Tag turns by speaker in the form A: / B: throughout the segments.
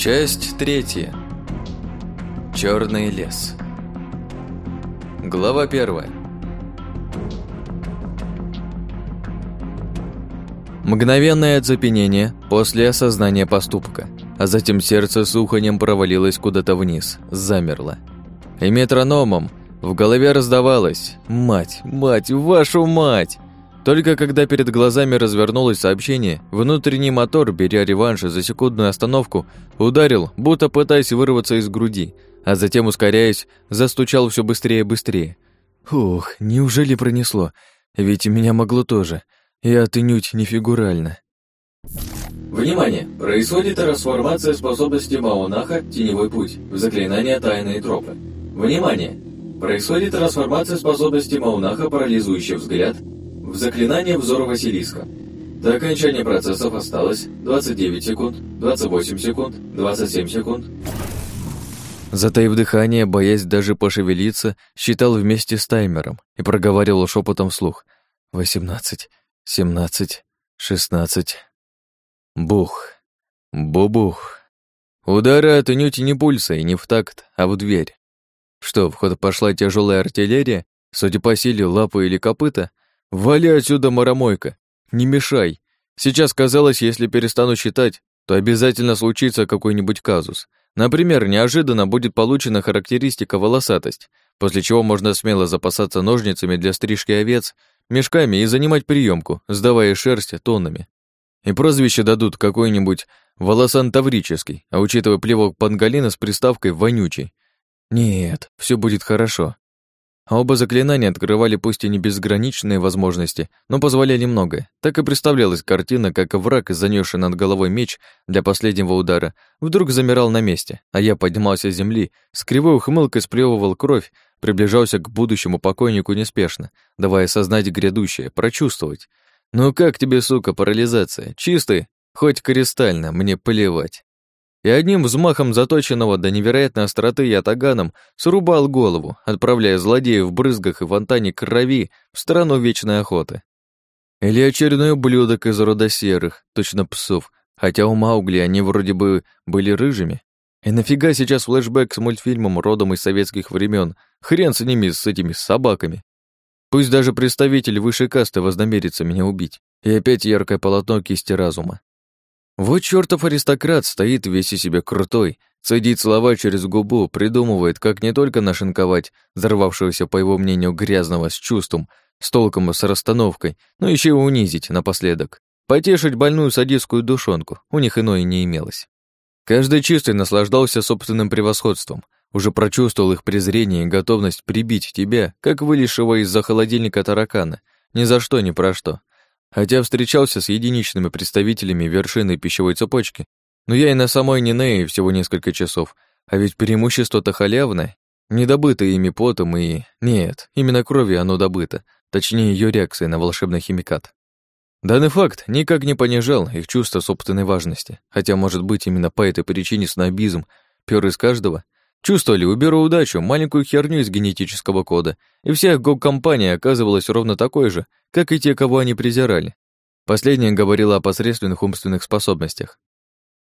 A: Часть третья. Черный лес. Глава первая. Мгновенное оцепенение после осознания поступка, а затем сердце с уханьем провалилось куда-то вниз, замерло. И метрономом в голове раздавалось «Мать, мать, вашу мать!» Только когда перед глазами развернулось сообщение, внутренний мотор, беря реванш за секундную остановку, ударил, будто пытаясь вырваться из груди, а затем, ускоряясь, застучал все быстрее и быстрее. Ух, неужели пронесло? Ведь меня могло тоже. И отнюдь не фигурально.
B: Внимание! Происходит трансформация способности Маунаха «Теневой путь» в заклинание «Тайные тропы». Внимание! Происходит трансформация способности Маунаха «Парализующий взгляд» в заклинание «Взор Василиска». До окончания процессов осталось 29 секунд, 28 секунд, 27 секунд.
A: Затаив дыхание, боясь даже пошевелиться, считал вместе с таймером и проговаривал шепотом вслух. «Восемнадцать, семнадцать, шестнадцать...» Бух. Бубух. Удары отнюдь не пульса и не в такт, а в дверь. Что, в ход пошла тяжелая артиллерия? Судя по силе, лапы или копыта? Вали отсюда, маромойка. Не мешай. Сейчас казалось, если перестану считать, то обязательно случится какой-нибудь казус. Например, неожиданно будет получена характеристика волосатость, после чего можно смело запасаться ножницами для стрижки овец, мешками и занимать приемку, сдавая шерсть тоннами. И прозвище дадут какой-нибудь волосан таврический, а учитывая плевок пангалина с приставкой «вонючий». Нет, все будет хорошо. А оба заклинания открывали пусть и не безграничные возможности, но позволяли многое. Так и представлялась картина, как враг, занесший над головой меч для последнего удара, вдруг замирал на месте, а я поднимался с земли, с кривой ухмылкой сплевывал кровь, приближался к будущему покойнику неспешно, давая сознать грядущее, прочувствовать. «Ну как тебе, сука, парализация? Чистый? Хоть кристально, мне плевать» и одним взмахом заточенного до невероятной остроты ятаганом срубал голову, отправляя злодея в брызгах и фонтане крови в страну вечной охоты. Или очередной ублюдок из рода серых, точно псов, хотя у Маугли они вроде бы были рыжими. И нафига сейчас флешбэк с мультфильмом родом из советских времен? Хрен с ними, с этими собаками. Пусть даже представитель высшей касты вознамерится меня убить. И опять яркое полотно кисти разума. Вот чертов аристократ стоит весь из себя крутой, цедит слова через губу, придумывает, как не только нашинковать взорвавшегося, по его мнению, грязного с чувством, с толком и с расстановкой, но еще и унизить напоследок. Потешить больную садистскую душонку, у них иное не имелось. Каждый чистый наслаждался собственным превосходством, уже прочувствовал их презрение и готовность прибить тебя, как вылезшего из-за холодильника таракана, ни за что, ни про что. Хотя встречался с единичными представителями вершины пищевой цепочки, но я и на самой Нинее всего несколько часов, а ведь преимущество-то халявное, не добыто ими потом и... Нет, именно кровью оно добыто, точнее ее реакцией на волшебный химикат. Данный факт никак не понижал их чувство собственной важности, хотя, может быть, именно по этой причине снобизм пёр из каждого. Чувствовали, уберу удачу, маленькую херню из генетического кода, и вся их гоп-компания оказывалась ровно такой же, как и те, кого они презирали. Последняя говорила о посредственных умственных способностях.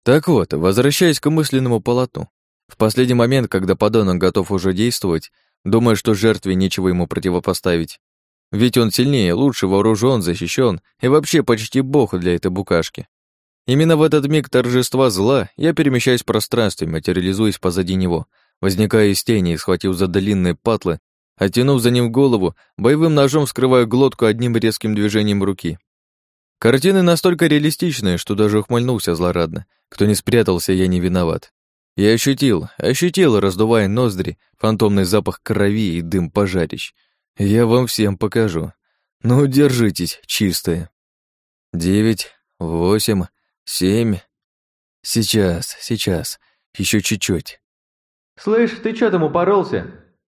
A: Так вот, возвращаясь к мысленному полотну. В последний момент, когда подонок готов уже действовать, думая, что жертве нечего ему противопоставить, ведь он сильнее, лучше вооружен, защищен и вообще почти бог для этой букашки. Именно в этот миг торжества зла я перемещаюсь в пространстве, материализуясь позади него, возникая из тени и схватив за длинные патлы, Оттянув за ним голову, боевым ножом вскрываю глотку одним резким движением руки. Картины настолько реалистичные, что даже ухмыльнулся злорадно. Кто не спрятался, я не виноват. Я ощутил, ощутил, раздувая ноздри, фантомный запах крови и дым пожарищ. Я вам всем покажу. Ну, держитесь, чистые. Девять, восемь, семь. Сейчас, сейчас, еще чуть-чуть.
C: «Слышь, ты чё там упоролся?»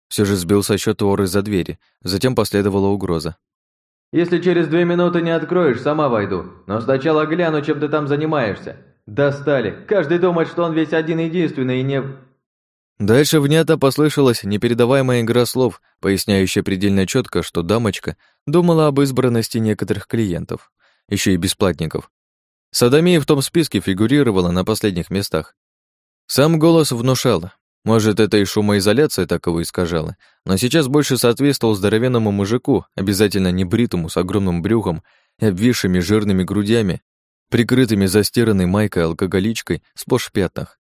A: Все же сбил со счета ор из-за двери. Затем последовала угроза.
C: «Если через две минуты не откроешь, сама войду. Но сначала гляну, чем ты там занимаешься. Достали. Каждый думает, что он весь один единственный и не...»
A: Дальше внятно послышалась непередаваемая игра слов, поясняющая предельно четко, что дамочка думала об избранности некоторых клиентов, еще и бесплатников. Садомия в том списке фигурировала на последних местах. Сам голос внушал. Может, это и шумоизоляция так его искажала, но сейчас больше соответствовал здоровенному мужику, обязательно небритому, с огромным брюхом и обвисшими жирными грудями, прикрытыми застиранной майкой алкоголичкой сплошь в пятнах.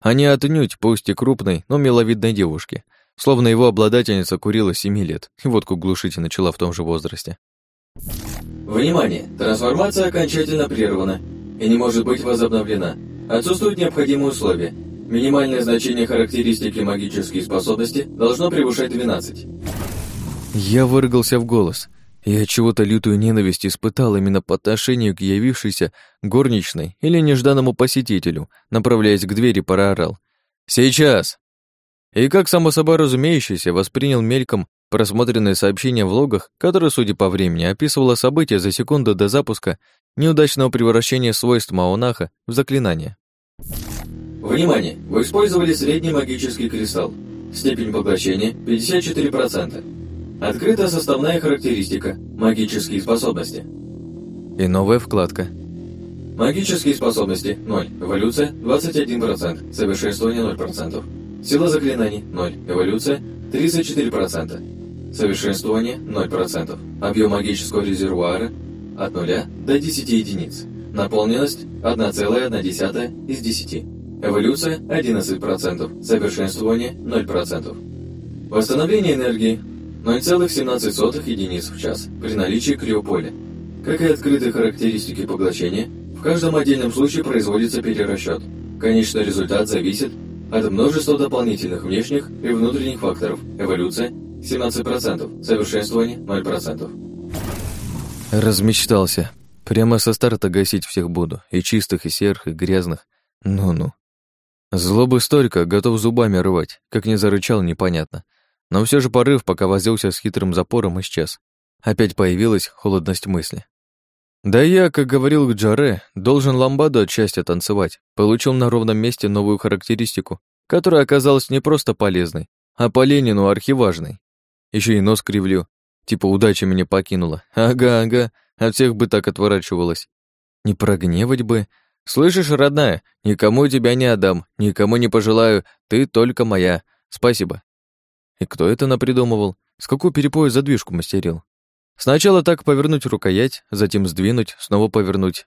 A: А не отнюдь, пусть и крупной, но миловидной девушки, словно его обладательница курила семи лет и водку глушить начала в том же возрасте.
B: Внимание! Трансформация окончательно прервана и не может быть возобновлена. Отсутствуют необходимые условия. Минимальное значение характеристики магические способности должно превышать 12.
A: Я выргался в голос. Я чего-то лютую ненависть испытал именно по отношению к явившейся горничной или нежданному посетителю, направляясь к двери, проорал. «Сейчас!» И как само собой разумеющееся, воспринял мельком просмотренное сообщение в логах, которое, судя по времени, описывало события за секунду до запуска неудачного превращения свойств Маонаха в заклинание.
B: Внимание! Вы использовали средний магический кристалл. Степень поглощения 54%. Открыта составная характеристика «Магические способности».
A: И новая вкладка.
B: Магические способности – 0, эволюция – 21%, совершенствование – 0%. Сила заклинаний – 0, эволюция – 34%, совершенствование – 0%. Объем магического резервуара – от 0 до 10 единиц. Наполненность – 1,1 из 10. Эволюция – 11%, совершенствование – 0%. Восстановление энергии – 0,17 единиц в час при наличии криополя. Как и открытые характеристики поглощения, в каждом отдельном случае производится перерасчет. Конечный результат зависит от множества дополнительных внешних и внутренних факторов. Эволюция 17%, совершенствование 0%.
A: Размечтался. Прямо со старта гасить всех буду. И чистых, и серых, и грязных. Ну-ну. Злобы столько, готов зубами рвать. Как не зарычал, непонятно. Но все же порыв, пока возился с хитрым запором, исчез. Опять появилась холодность мысли. Да я, как говорил Джаре, должен ламбаду от счастья танцевать. Получил на ровном месте новую характеристику, которая оказалась не просто полезной, а по Ленину архиважной. Еще и нос кривлю. Типа удача меня покинула. Ага, ага, от всех бы так отворачивалась. Не прогневать бы. Слышишь, родная, никому тебя не отдам, никому не пожелаю, ты только моя. Спасибо. И кто это напридумывал? С какой перепоя задвижку мастерил? Сначала так повернуть рукоять, затем сдвинуть, снова повернуть.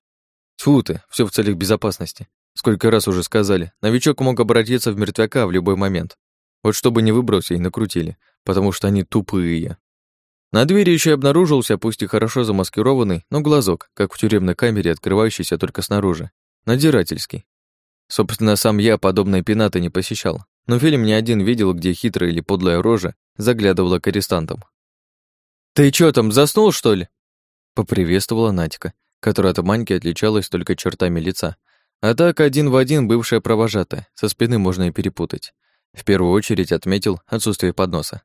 A: Тьфу ты, все в целях безопасности. Сколько раз уже сказали, новичок мог обратиться в мертвяка в любой момент. Вот чтобы не выбросили и накрутили, потому что они тупые. На двери еще обнаружился, пусть и хорошо замаскированный, но глазок, как в тюремной камере, открывающийся только снаружи. Надирательский. Собственно, сам я подобные пенаты не посещал, но фильм не один видел, где хитрая или подлая рожа заглядывала к арестантам. «Ты чё там, заснул, что ли?» Поприветствовала Надька, которая от Маньки отличалась только чертами лица. А так один в один бывшая провожатая, со спины можно и перепутать. В первую очередь отметил отсутствие подноса.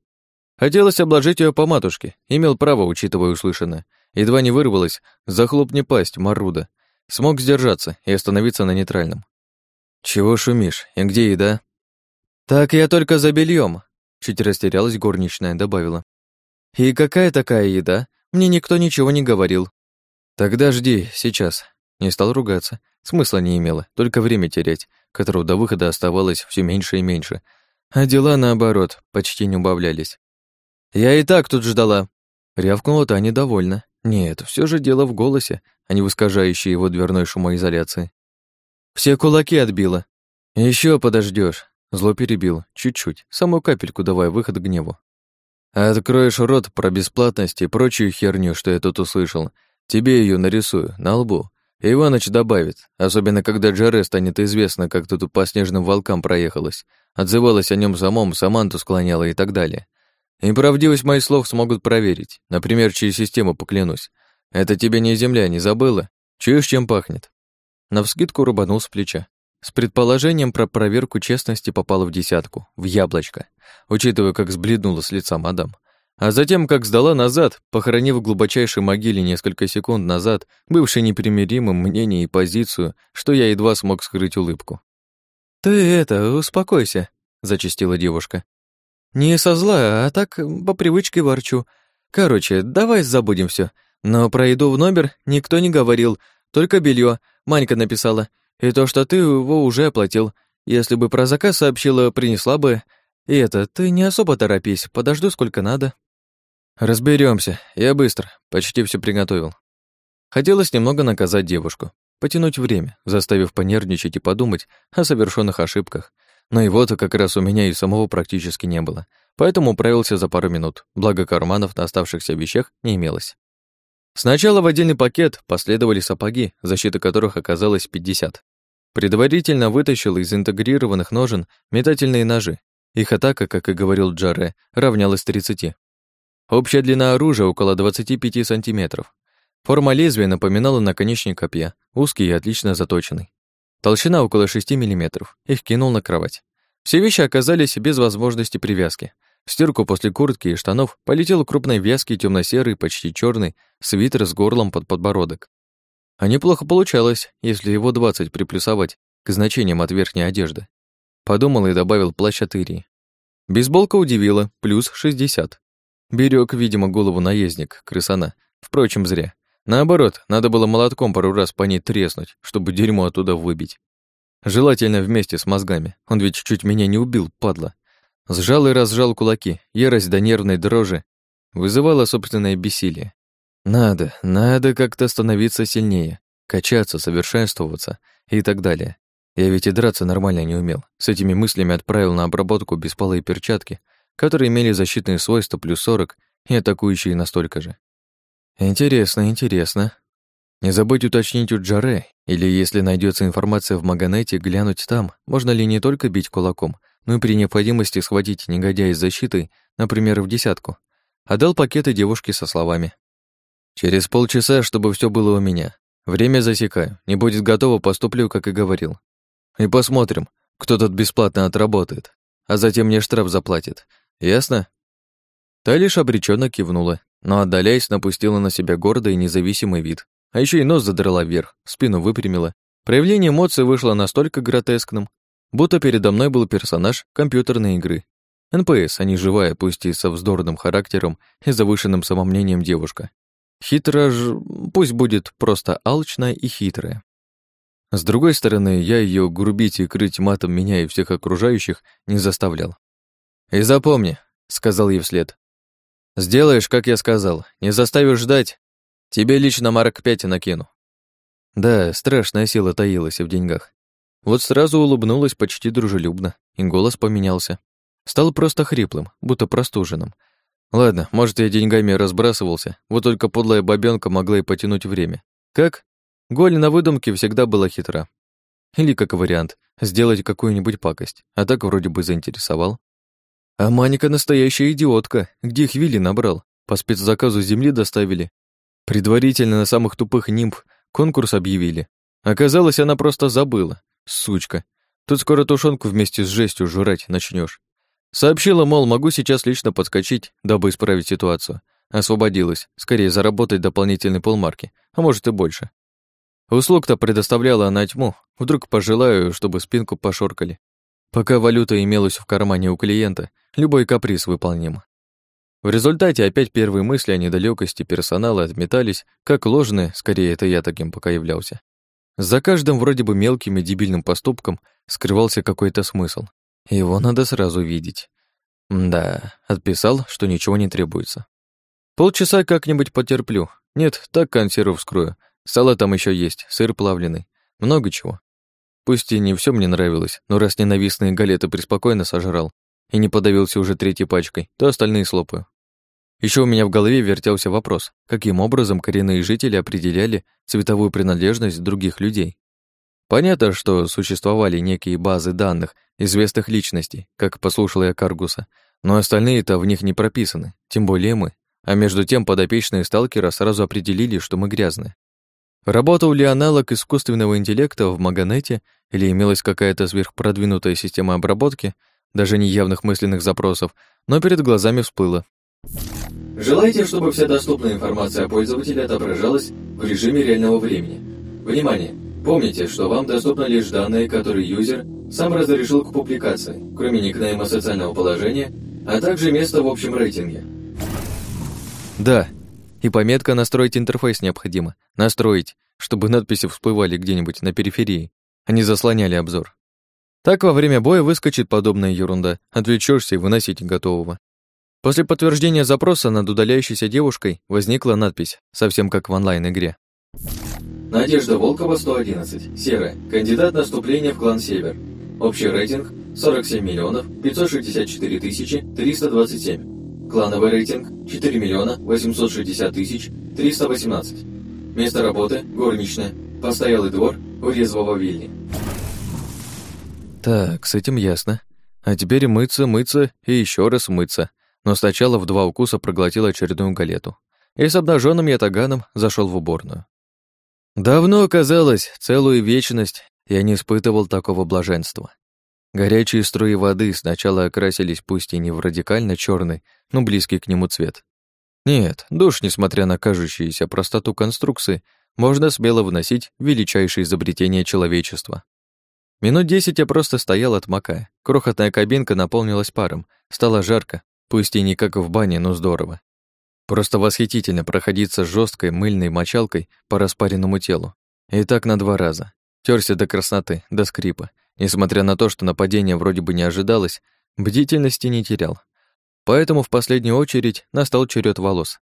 A: Хотелось обложить ее по матушке, имел право, учитывая услышанное. Едва не вырвалось, захлопни пасть, Маруда. Смог сдержаться и остановиться на нейтральном. «Чего шумишь? И где еда?» «Так я только за бельем, чуть растерялась горничная, добавила. «И какая такая еда? Мне никто ничего не говорил». «Тогда жди, сейчас». Не стал ругаться. Смысла не имело, только время терять, которого до выхода оставалось все меньше и меньше. А дела, наоборот, почти не убавлялись. «Я и так тут ждала», — рявкнула та недовольна. Нет, все же дело в голосе, а не в искажающей его дверной шумоизоляции. «Все кулаки отбила. Еще подождешь. Зло перебил, чуть-чуть, самую капельку давая выход гневу. «Откроешь рот про бесплатность и прочую херню, что я тут услышал. Тебе ее нарисую, на лбу. Иваныч добавит, особенно когда Джаре станет известно, как ты тут по снежным волкам проехалась, отзывалась о нем самом, Саманту склоняла и так далее. И правдивость моих слов смогут проверить, например, через систему поклянусь. Это тебе не земля, не забыла? Чуешь, чем пахнет?» Навскидку рубанул с плеча. С предположением про проверку честности попала в десятку, в яблочко, учитывая, как сбледнула с лица мадам. А затем, как сдала назад, похоронив в глубочайшей могиле несколько секунд назад, бывший непримиримым мнение и позицию, что я едва смог скрыть улыбку. «Ты это, успокойся», — зачастила девушка. «Не со зла, а так по привычке ворчу. Короче, давай забудем все. Но про еду в номер никто не говорил, только белье. Манька написала. И то, что ты его уже оплатил. Если бы про заказ сообщила, принесла бы. И это, ты не особо торопись, подожду сколько надо. Разберемся. Я быстро, почти все приготовил. Хотелось немного наказать девушку, потянуть время, заставив понервничать и подумать о совершенных ошибках. Но его-то как раз у меня и самого практически не было, поэтому управился за пару минут, благо карманов на оставшихся вещах не имелось. Сначала в отдельный пакет последовали сапоги, защита которых оказалась 50. Предварительно вытащил из интегрированных ножен метательные ножи. Их атака, как и говорил Джаре, равнялась 30. Общая длина оружия около 25 сантиметров. Форма лезвия напоминала наконечник копья, узкий и отлично заточенный. Толщина около 6 миллиметров. Их кинул на кровать. Все вещи оказались без возможности привязки. В стирку после куртки и штанов полетел крупный вязкий темно-серый, почти черный свитер с горлом под подбородок. А неплохо получалось, если его 20 приплюсовать к значениям от верхней одежды. Подумал и добавил плащ от Ирии. Бейсболка удивила, плюс 60. Берег, видимо, голову наездник, крысана. Впрочем, зря. Наоборот, надо было молотком пару раз по ней треснуть, чтобы дерьмо оттуда выбить. Желательно вместе с мозгами. Он ведь чуть меня не убил, падла. Сжал и разжал кулаки, ярость до нервной дрожи вызывала собственное бессилие. Надо, надо как-то становиться сильнее, качаться, совершенствоваться и так далее. Я ведь и драться нормально не умел. С этими мыслями отправил на обработку бесполые перчатки, которые имели защитные свойства плюс 40 и атакующие настолько же. Интересно, интересно. Не забыть уточнить у Джаре, или если найдется информация в Маганете, глянуть там, можно ли не только бить кулаком, но и при необходимости схватить негодяя с защитой, например, в десятку. Отдал пакеты девушке со словами Через полчаса, чтобы все было у меня. Время засекаю. Не будет готово, поступлю, как и говорил. И посмотрим, кто тут бесплатно отработает. А затем мне штраф заплатит. Ясно? Та лишь обреченно кивнула, но, отдаляясь, напустила на себя гордый и независимый вид. А еще и нос задрала вверх, спину выпрямила. Проявление эмоций вышло настолько гротескным, будто передо мной был персонаж компьютерной игры. НПС, а не живая, пусть и со вздорным характером и завышенным самомнением девушка. Хитро ж... пусть будет просто алчная и хитрая. С другой стороны, я ее грубить и крыть матом меня и всех окружающих не заставлял. «И запомни», — сказал ей вслед, — «сделаешь, как я сказал, не заставишь ждать, тебе лично марок пять накину». Да, страшная сила таилась в деньгах. Вот сразу улыбнулась почти дружелюбно, и голос поменялся. Стал просто хриплым, будто простуженным, Ладно, может, я деньгами разбрасывался, вот только подлая бабёнка могла и потянуть время. Как? Голь на выдумке всегда была хитра. Или, как вариант, сделать какую-нибудь пакость, а так вроде бы заинтересовал. А Маника настоящая идиотка, где их Вилли набрал, по спецзаказу земли доставили. Предварительно на самых тупых нимб конкурс объявили. Оказалось, она просто забыла, сучка. Тут скоро тушенку вместе с жестью жрать начнешь. Сообщила, мол, могу сейчас лично подскочить, дабы исправить ситуацию. Освободилась, скорее заработать дополнительный полмарки, а может и больше. Услуг-то предоставляла она тьму, вдруг пожелаю, чтобы спинку пошоркали. Пока валюта имелась в кармане у клиента, любой каприз выполним. В результате опять первые мысли о недалекости персонала отметались, как ложные, скорее это я таким пока являлся. За каждым вроде бы мелким и дебильным поступком скрывался какой-то смысл. Его надо сразу видеть. Да, отписал, что ничего не требуется. Полчаса как-нибудь потерплю. Нет, так консерву вскрою. Сало там еще есть, сыр плавленый. Много чего. Пусть и не все мне нравилось, но раз ненавистные галеты преспокойно сожрал и не подавился уже третьей пачкой, то остальные слопаю. Еще у меня в голове вертелся вопрос, каким образом коренные жители определяли цветовую принадлежность других людей. Понятно, что существовали некие базы данных известных личностей, как послушал я Каргуса, но остальные-то в них не прописаны, тем более мы. А между тем подопечные сталкера сразу определили, что мы грязные. Работал ли аналог искусственного интеллекта в Маганете или имелась какая-то сверхпродвинутая система обработки, даже не явных мысленных запросов, но перед глазами всплыло.
B: Желаете, чтобы вся доступная информация о пользователе отображалась в режиме реального времени? Внимание! Помните, что вам доступны лишь данные, которые юзер сам разрешил к публикации, кроме никнейма социального положения, а также места в общем рейтинге.
A: Да, и пометка «Настроить интерфейс» необходимо. Настроить, чтобы надписи всплывали где-нибудь на периферии, а не заслоняли обзор. Так во время боя выскочит подобная ерунда, отвлечешься и выносить готового. После подтверждения запроса над удаляющейся девушкой возникла надпись, совсем как в онлайн-игре.
B: Надежда Волкова, 111, серая, кандидат на вступление в клан Север. Общий рейтинг 47 миллионов 564 тысячи 327. Клановый рейтинг 4 миллиона 860 тысяч 318. Место работы – горничная. Постоялый двор у резвого Вильни.
A: Так, с этим ясно. А теперь мыться, мыться и еще раз мыться. Но сначала в два укуса проглотил очередную галету. И с обнаженным ятаганом зашел в уборную. Давно, казалось, целую вечность я не испытывал такого блаженства. Горячие струи воды сначала окрасились пусть и не в радикально черный, но близкий к нему цвет. Нет, душ, несмотря на кажущуюся простоту конструкции, можно смело вносить величайшее изобретение человечества. Минут десять я просто стоял отмокая. Крохотная кабинка наполнилась паром. Стало жарко, пусть и не как в бане, но здорово. Просто восхитительно проходиться жесткой мыльной мочалкой по распаренному телу. И так на два раза. Терся до красноты, до скрипа. Несмотря на то, что нападение вроде бы не ожидалось, бдительности не терял. Поэтому в последнюю очередь настал черед волос.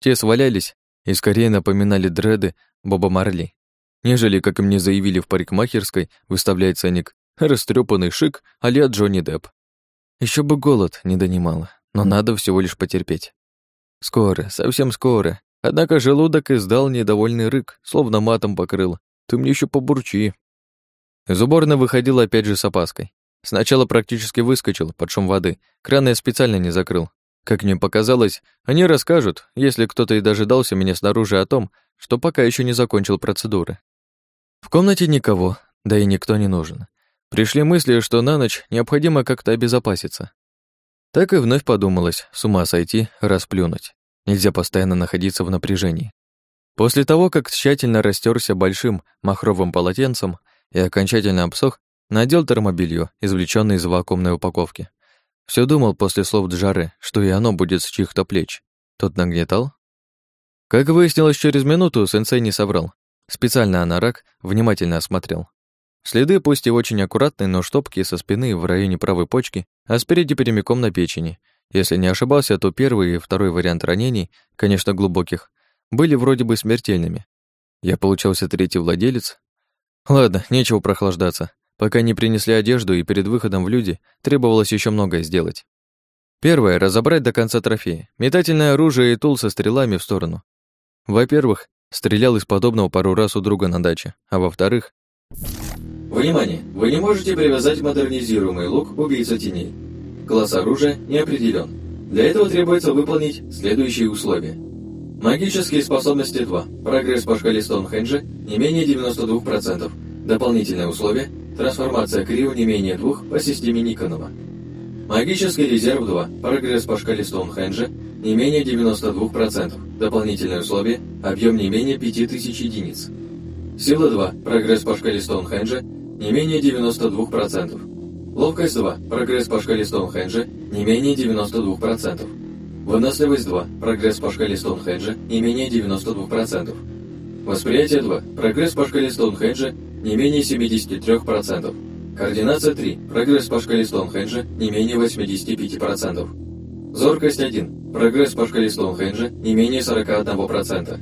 A: Те свалялись и скорее напоминали дреды Боба Марли, нежели, как мне заявили в парикмахерской, выставляет ценник растрепанный шик а Джонни Депп. Еще бы голод не донимало, но надо всего лишь потерпеть. Скоро, совсем скоро. Однако желудок издал недовольный рык, словно матом покрыл. Ты мне еще побурчи. Из уборной выходил опять же с опаской. Сначала практически выскочил под шум воды. Кран я специально не закрыл. Как мне показалось, они расскажут, если кто-то и дожидался меня снаружи о том, что пока еще не закончил процедуры. В комнате никого, да и никто не нужен. Пришли мысли, что на ночь необходимо как-то обезопаситься. Так и вновь подумалось, с ума сойти, расплюнуть. Нельзя постоянно находиться в напряжении. После того, как тщательно растерся большим махровым полотенцем и окончательно обсох, надел термобелье, извлечённое из вакуумной упаковки. Все думал после слов Джары, что и оно будет с чьих-то плеч. Тот нагнетал? Как выяснилось через минуту, сенсей не соврал. Специально анорак внимательно осмотрел. Следы, пусть и очень аккуратные, но штопки со спины в районе правой почки, а спереди прямиком на печени. Если не ошибался, то первый и второй вариант ранений, конечно, глубоких, были вроде бы смертельными. Я получался третий владелец. Ладно, нечего прохлаждаться. Пока не принесли одежду и перед выходом в люди, требовалось еще многое сделать. Первое — разобрать до конца трофеи. Метательное оружие и тул со стрелами в сторону. Во-первых, стрелял из подобного пару раз у друга на даче, а во-вторых...
B: Внимание! Вы не можете привязать модернизируемый лук убийца теней. Класс оружия не определен. Для этого требуется выполнить следующие условия. Магические способности 2. Прогресс по шкале Стоунхенджа не менее 92%. Дополнительное условие – трансформация Крио не менее 2 по системе Никонова. Магический резерв 2. Прогресс по шкале Стоунхенджа не менее 92%. Дополнительное условие – объем не менее 5000 единиц. Сила 2. Прогресс по шкале Стоунхенджа не менее 92%. Ловкость 2. Прогресс по шкале Стоунхенджа не менее 92%. Выносливость 2. Прогресс по шкале Стоунхенджа не менее 92%. Восприятие 2. Прогресс по шкале Стоунхенджа не менее 73%. Координация 3. Прогресс по шкале Стоунхенджа не менее 85%. Зоркость 1. Прогресс по шкале Стоунхенджа не менее 41%.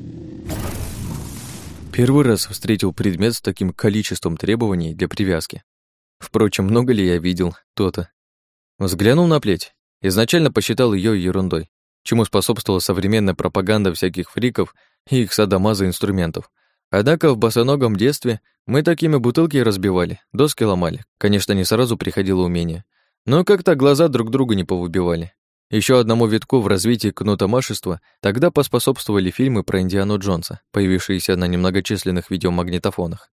A: Первый раз встретил предмет с таким количеством требований для привязки. Впрочем, много ли я видел то-то. Взглянул на плеть. Изначально посчитал ее ерундой, чему способствовала современная пропаганда всяких фриков и их садомаза инструментов. Однако в босоногом детстве мы такими бутылки разбивали, доски ломали. Конечно, не сразу приходило умение. Но как-то глаза друг друга не повыбивали. Еще одному витку в развитии кнутомашества тогда поспособствовали фильмы про Индиану Джонса, появившиеся на немногочисленных видеомагнитофонах.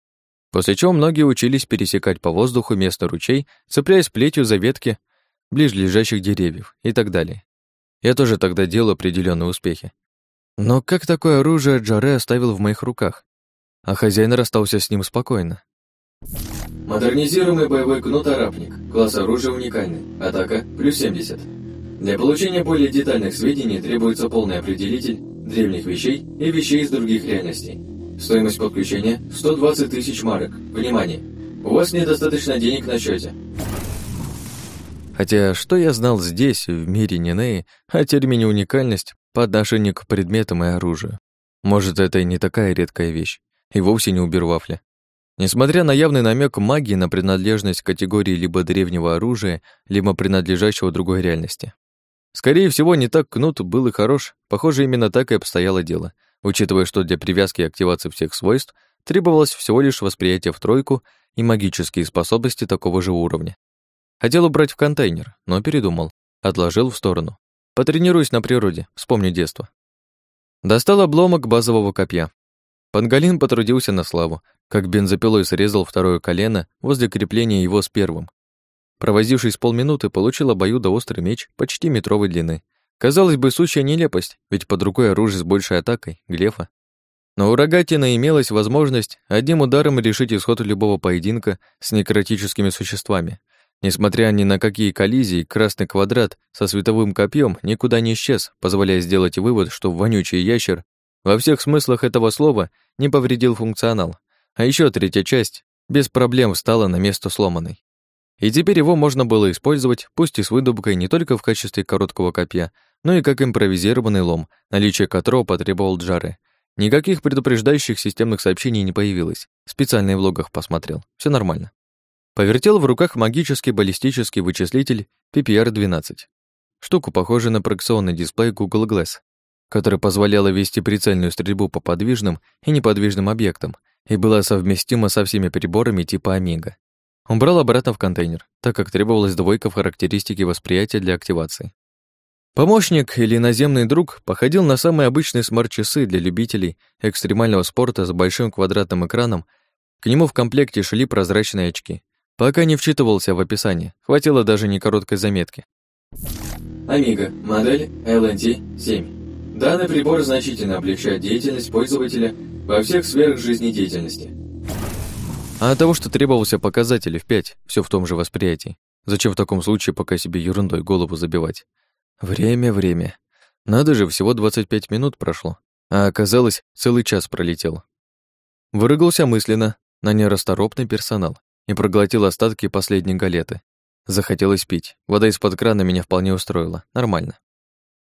A: После чего многие учились пересекать по воздуху местный ручей, цепляясь плетью за ветки ближлежащих деревьев и так далее. Я тоже тогда делал определенные успехи. Но как такое оружие Джаре оставил в моих руках? А хозяин расстался с ним спокойно.
B: Модернизируемый боевой кнут-арапник. Класс оружия уникальный. Атака плюс 70. Для получения более детальных сведений требуется полный определитель древних вещей и вещей из других реальностей. Стоимость подключения – 120 тысяч марок. Внимание! У вас недостаточно денег на счете.
A: Хотя что я знал здесь, в мире Нинеи, о термине уникальность по отношению к предметам и оружию? Может, это и не такая редкая вещь, и вовсе не убервафля. Несмотря на явный намек магии на принадлежность категории либо древнего оружия, либо принадлежащего другой реальности. Скорее всего, не так кнут был и хорош, похоже, именно так и обстояло дело, учитывая, что для привязки и активации всех свойств требовалось всего лишь восприятие в тройку и магические способности такого же уровня. Хотел убрать в контейнер, но передумал. Отложил в сторону. Потренируюсь на природе, вспомню детство. Достал обломок базового копья. Пангалин потрудился на славу, как бензопилой срезал второе колено возле крепления его с первым. Провозившись полминуты, получил обоюдоострый меч почти метровой длины. Казалось бы, сущая нелепость, ведь под рукой оружие с большей атакой, глефа. Но у Рогатина имелась возможность одним ударом решить исход любого поединка с некротическими существами, Несмотря ни на какие коллизии, красный квадрат со световым копьем никуда не исчез, позволяя сделать вывод, что вонючий ящер во всех смыслах этого слова не повредил функционал, а еще третья часть без проблем встала на место сломанной. И теперь его можно было использовать, пусть и с выдумкой не только в качестве короткого копья, но и как импровизированный лом, наличие которого потребовал Джары. Никаких предупреждающих системных сообщений не появилось. Специально в логах посмотрел. Все нормально. Повертел в руках магический баллистический вычислитель PPR-12. Штуку, похожую на проекционный дисплей Google Glass, который позволяла вести прицельную стрельбу по подвижным и неподвижным объектам и была совместима со всеми приборами типа Amiga. Убрал обратно в контейнер, так как требовалась двойка в характеристике восприятия для активации. Помощник или наземный друг походил на самые обычные смарт-часы для любителей экстремального спорта с большим квадратным экраном. К нему в комплекте шли прозрачные очки, Пока не вчитывался в описание, хватило даже не короткой заметки.
B: Amiga, модель LNT-7. Данный прибор значительно облегчает деятельность пользователя во всех сферах жизнедеятельности.
A: А от того, что требовался показатель в 5, все в том же восприятии. Зачем в таком случае пока себе ерундой голову забивать? Время, время. Надо же, всего 25 минут прошло, а оказалось, целый час пролетел. Вырыгался мысленно на нерасторопный персонал и проглотил остатки последней галеты. Захотелось пить. Вода из-под крана меня вполне устроила. Нормально.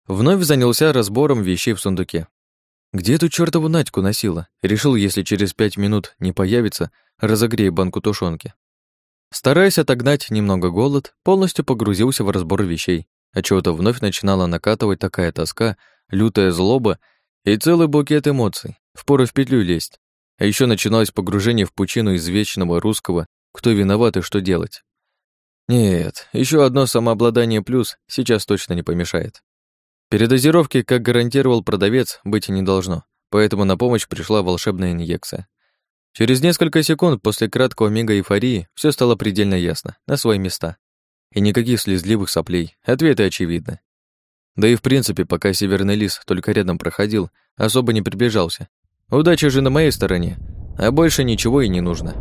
A: Вновь занялся разбором вещей в сундуке. Где эту чёртову Надьку носила? Решил, если через пять минут не появится, разогрею банку тушенки. Стараясь отогнать немного голод, полностью погрузился в разбор вещей, а чего-то вновь начинала накатывать такая тоска, лютая злоба и целый букет эмоций. Впору в петлю лезть. А еще начиналось погружение в пучину извечного русского кто виноват и что делать. Нет, еще одно самообладание плюс сейчас точно не помешает. Передозировки, как гарантировал продавец, быть не должно, поэтому на помощь пришла волшебная инъекция. Через несколько секунд после краткого мига эйфории все стало предельно ясно, на свои места. И никаких слезливых соплей, ответы очевидны. Да и в принципе, пока Северный Лис только рядом проходил, особо не приближался. Удача же на моей стороне, а больше ничего и не нужно.